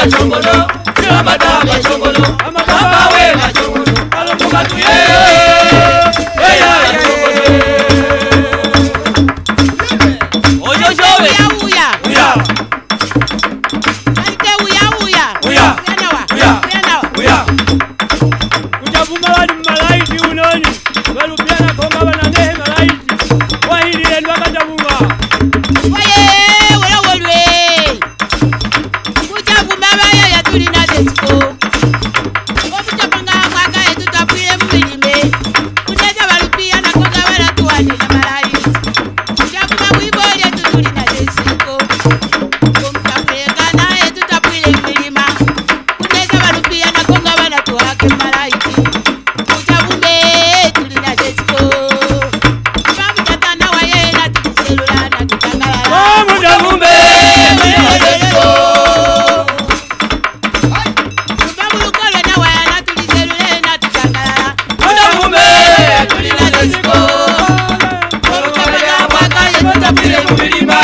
gachongolo yamada gachongolo amagamba Bidi